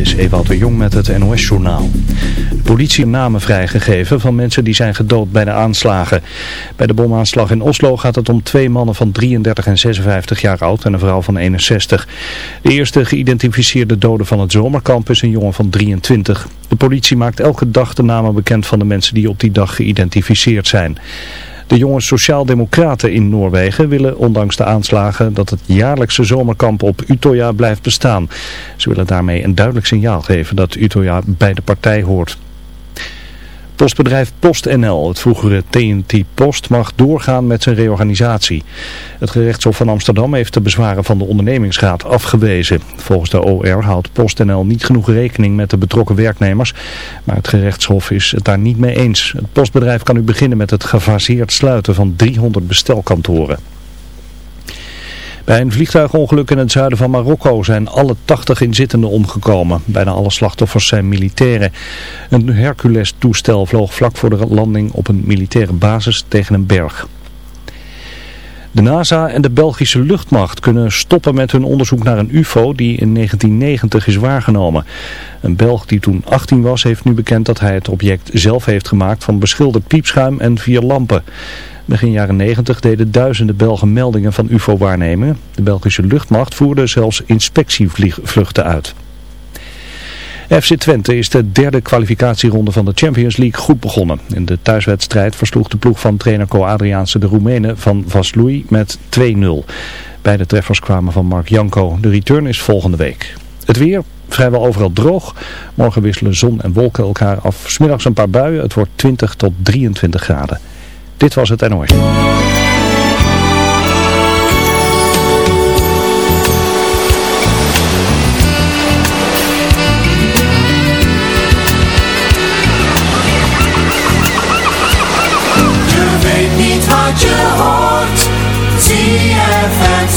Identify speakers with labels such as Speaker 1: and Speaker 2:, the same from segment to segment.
Speaker 1: is de Jong met het NOS-journaal. De politie namen vrijgegeven van mensen die zijn gedood bij de aanslagen. Bij de bomaanslag in Oslo gaat het om twee mannen van 33 en 56 jaar oud en een vrouw van 61. De eerste geïdentificeerde dode van het zomerkamp is een jongen van 23. De politie maakt elke dag de namen bekend van de mensen die op die dag geïdentificeerd zijn. De jonge sociaaldemocraten in Noorwegen willen ondanks de aanslagen dat het jaarlijkse zomerkamp op Utøya blijft bestaan. Ze willen daarmee een duidelijk signaal geven dat Utøya bij de partij hoort. Postbedrijf PostNL, het vroegere TNT Post, mag doorgaan met zijn reorganisatie. Het gerechtshof van Amsterdam heeft de bezwaren van de ondernemingsraad afgewezen. Volgens de OR houdt PostNL niet genoeg rekening met de betrokken werknemers, maar het gerechtshof is het daar niet mee eens. Het postbedrijf kan nu beginnen met het gefaseerd sluiten van 300 bestelkantoren. Bij een vliegtuigongeluk in het zuiden van Marokko zijn alle 80 inzittenden omgekomen. Bijna alle slachtoffers zijn militairen. Een Hercules-toestel vloog vlak voor de landing op een militaire basis tegen een berg. De NASA en de Belgische luchtmacht kunnen stoppen met hun onderzoek naar een ufo die in 1990 is waargenomen. Een Belg die toen 18 was heeft nu bekend dat hij het object zelf heeft gemaakt van beschilderd piepschuim en vier lampen. Begin jaren 90 deden duizenden Belgen meldingen van ufo-waarnemingen. De Belgische luchtmacht voerde zelfs inspectievluchten uit. FC Twente is de derde kwalificatieronde van de Champions League goed begonnen. In de thuiswedstrijd versloeg de ploeg van trainer Co Adriaanse de Roemenen van Vaslui met 2-0. Beide treffers kwamen van Mark Janko. De return is volgende week. Het weer, vrijwel overal droog. Morgen wisselen zon en wolken elkaar af. Smiddags een paar buien. Het wordt 20 tot 23 graden. Dit was het NOS.
Speaker 2: Je weet niet wat je hoort. Zie het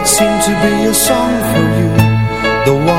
Speaker 3: it seemed to be a song for you. The one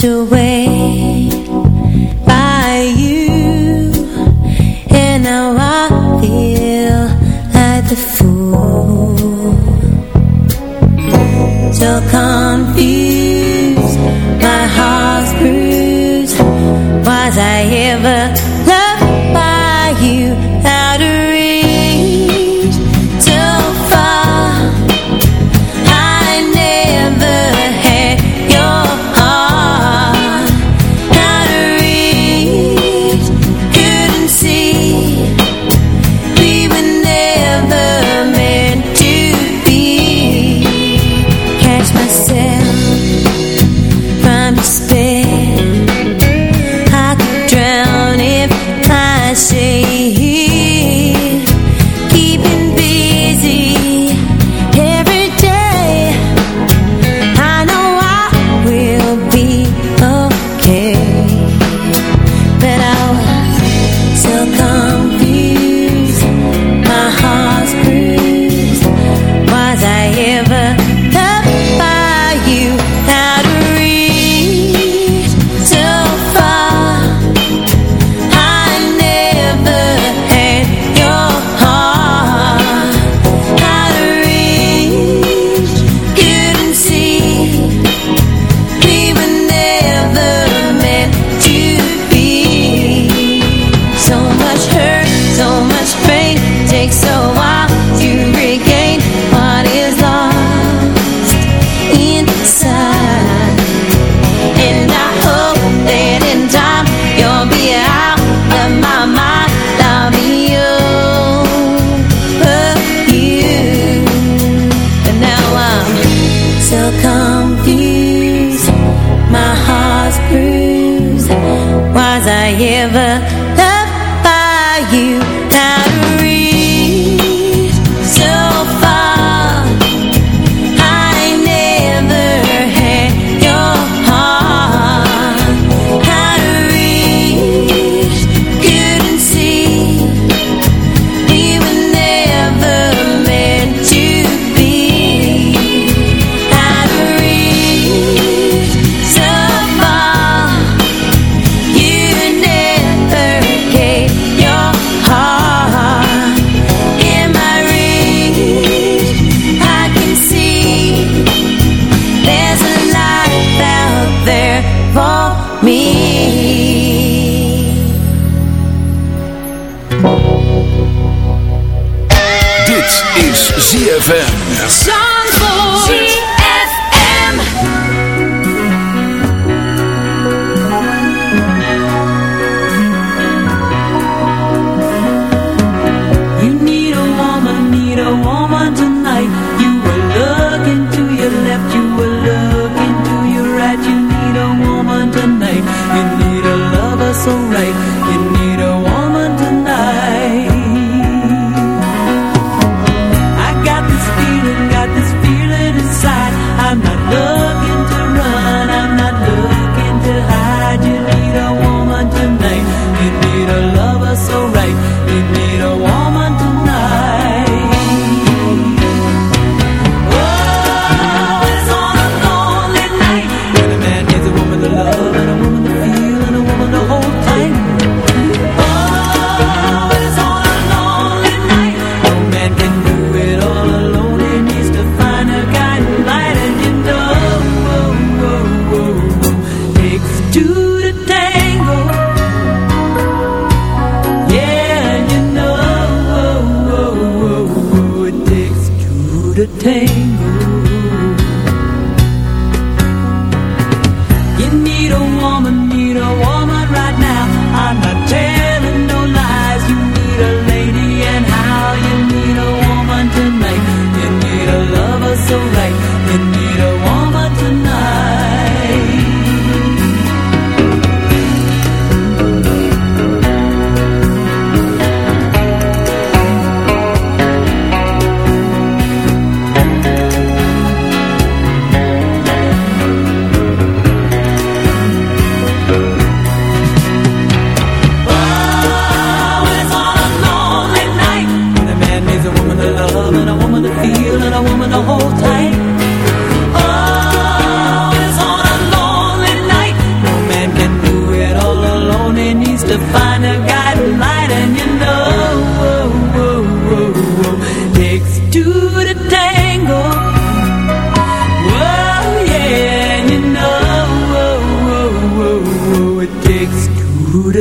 Speaker 3: to win.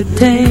Speaker 4: The tango,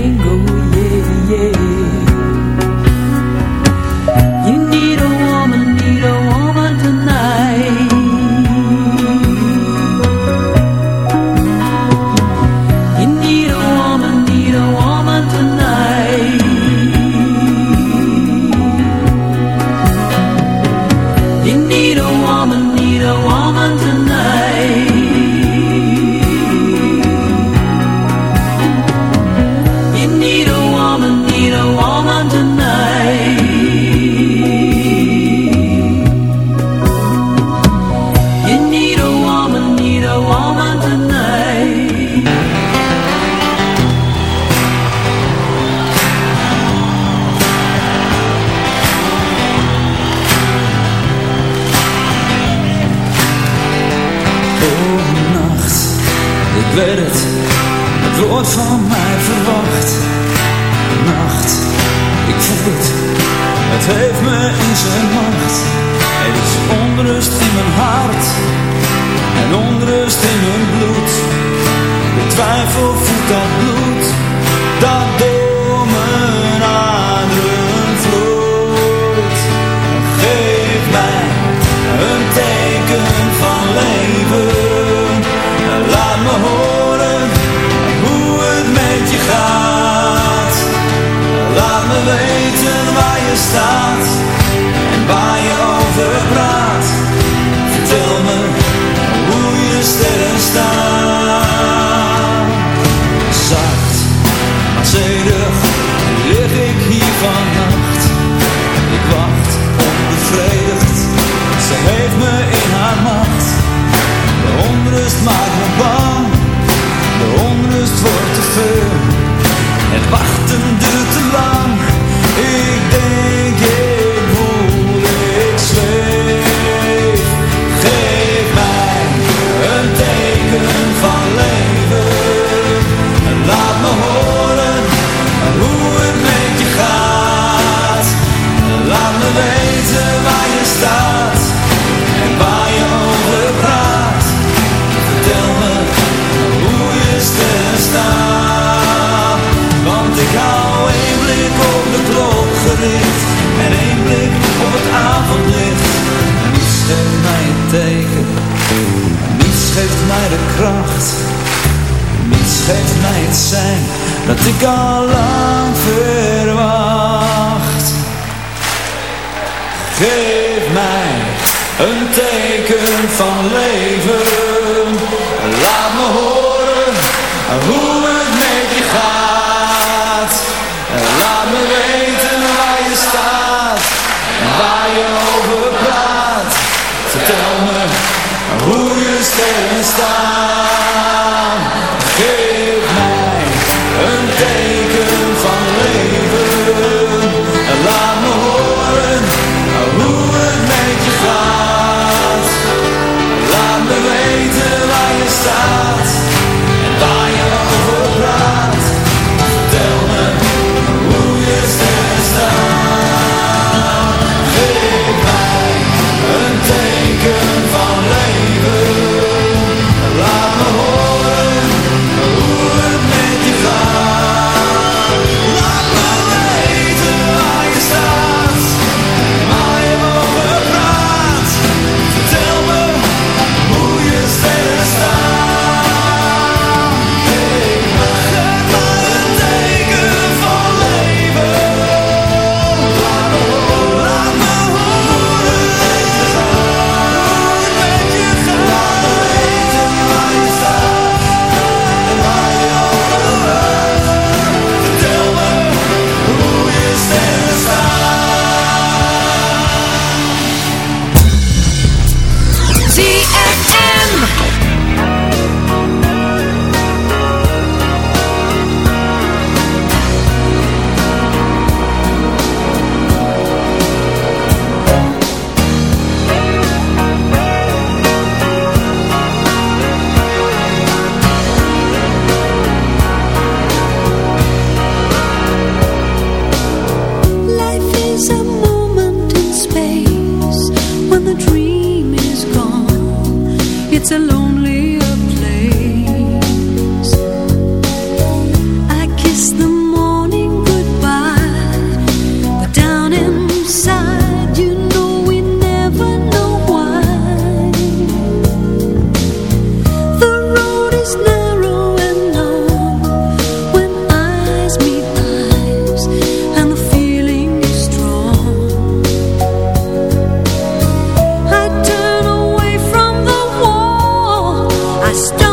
Speaker 3: Stop.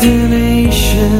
Speaker 3: destination.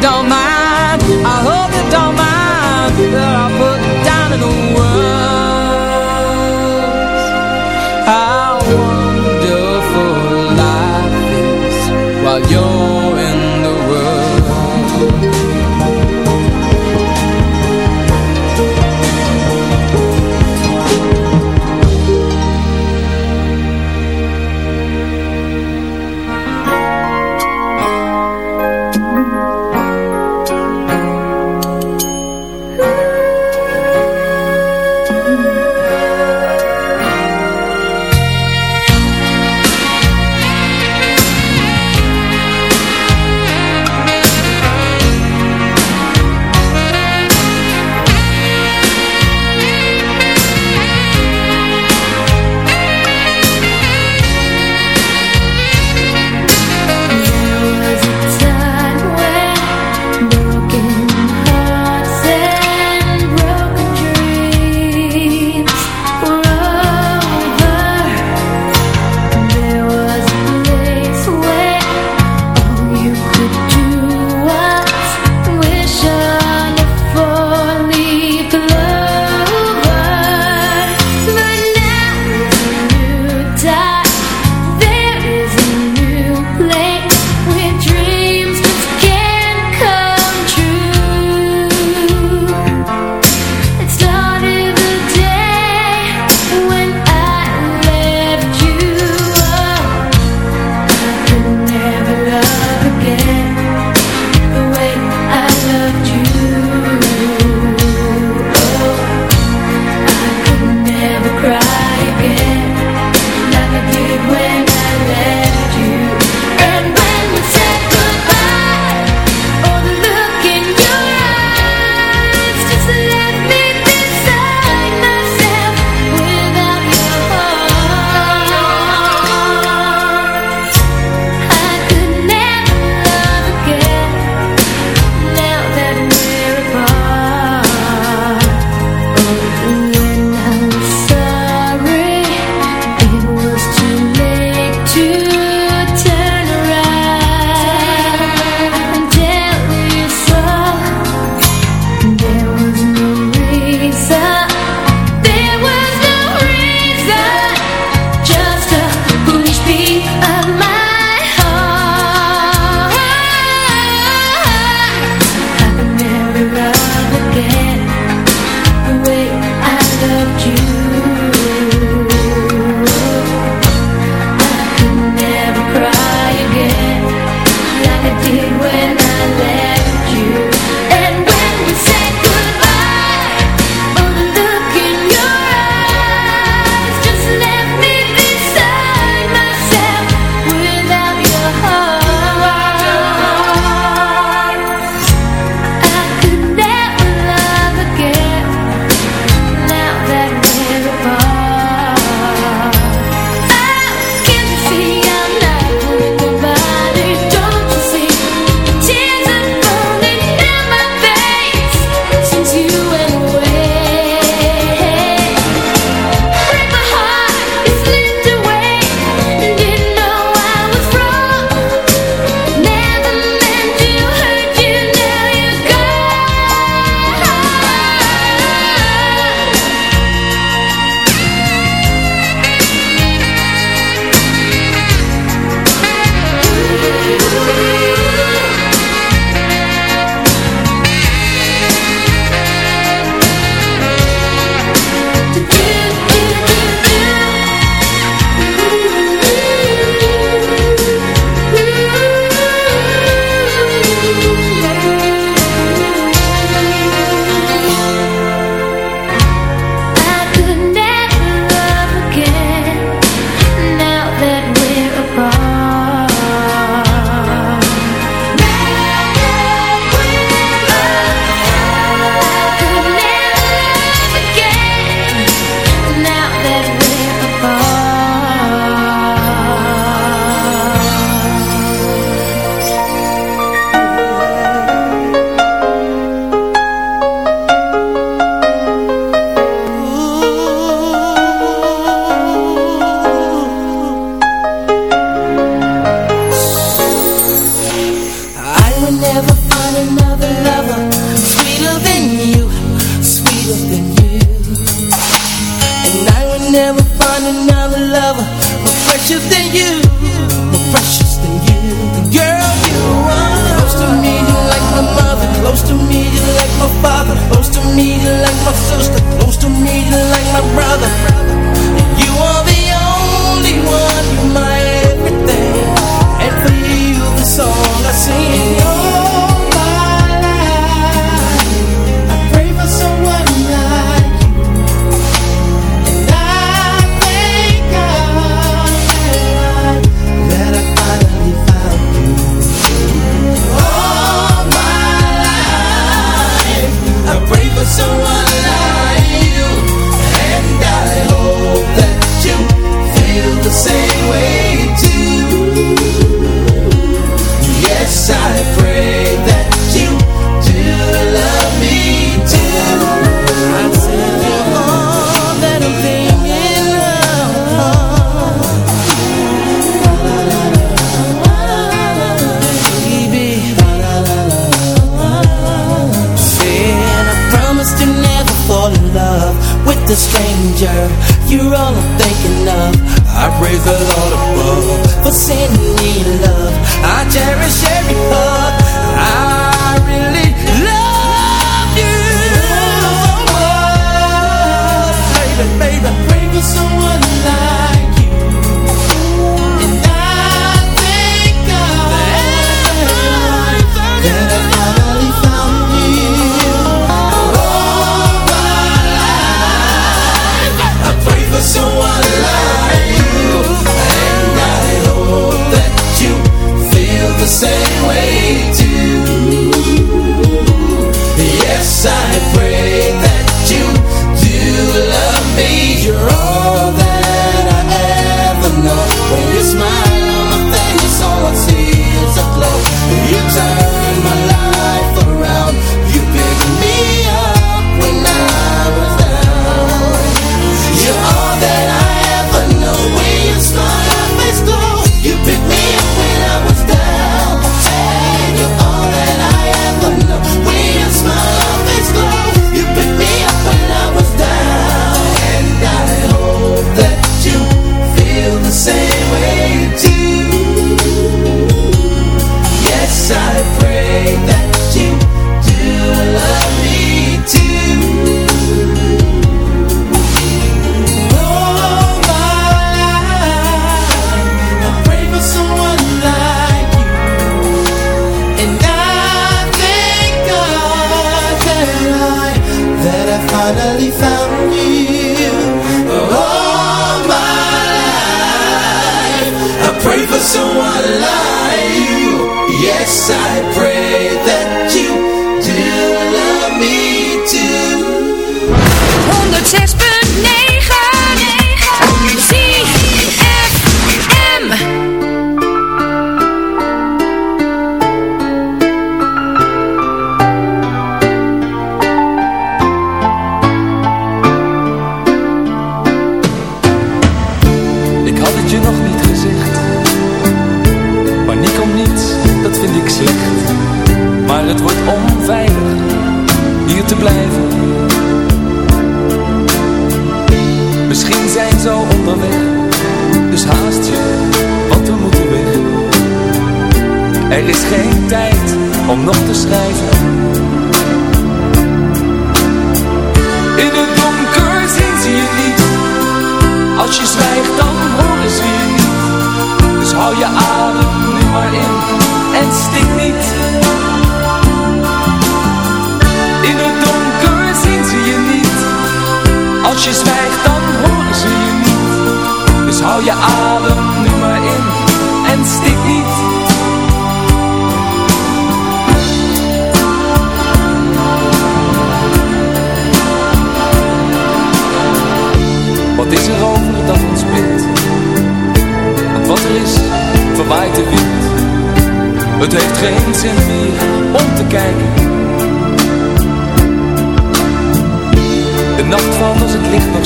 Speaker 5: don't mind I hope you don't mind That I put down in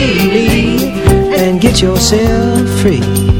Speaker 6: Lee And get yourself free